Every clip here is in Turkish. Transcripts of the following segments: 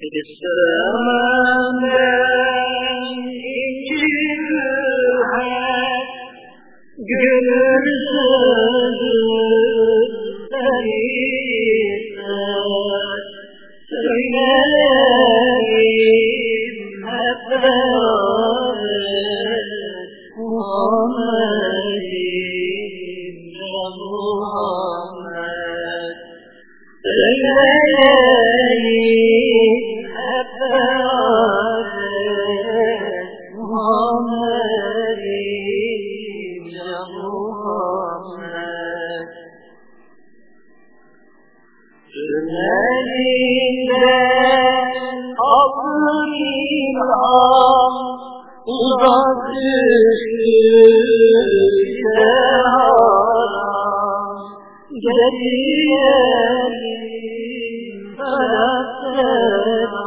İstemenden incilhe Gönül sözü Söylerim Muhammed. Cümlelinden akıl iman uzak düştü haram Getirelim salat selam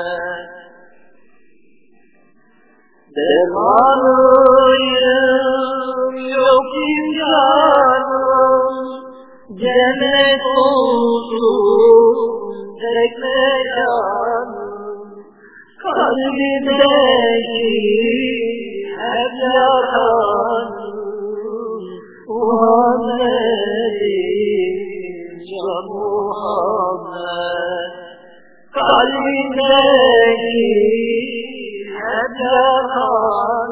Dermanıyım yok imkanım. Cennet olsun tek mekanım. Kalbimdeki hep yaranım. Muhammed'im can Muhammed. Kalbimdeki Hanım